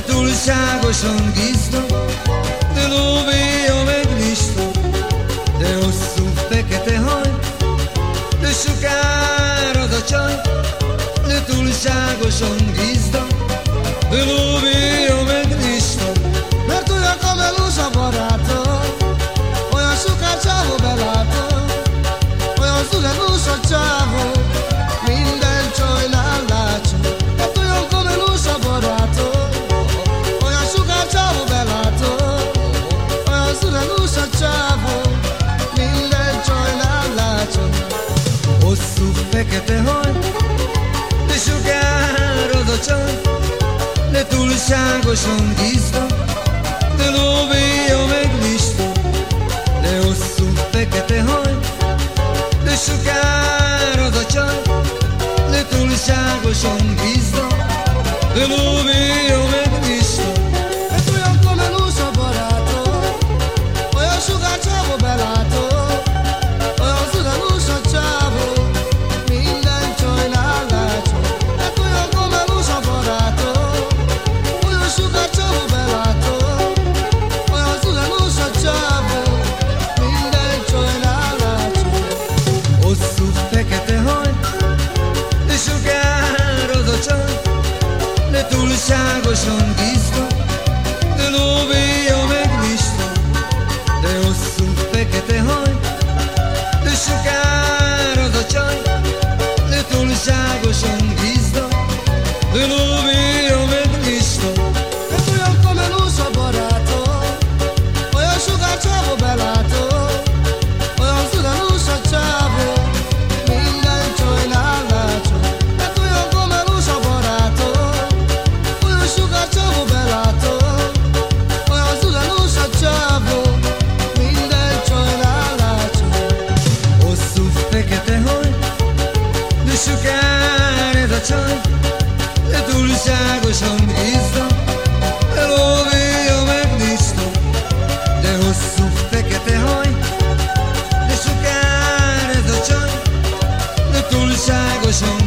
de túlságosan gizda, de lóvéja meg lista, de hosszú fekete haj, de sokár az a csaj, de túlságosan gizda, de lóvéja csaj, de túlságosan tiszta, de lóvéja meg lista, de hosszú fekete haj, de sokár az a csaj, de túlságosan tiszta, de lóvéja 下个兄弟 csaj, de túlságosan izza, meg megnyistom, de hosszú fekete haj, de sokár ez a csaj, de túlságosan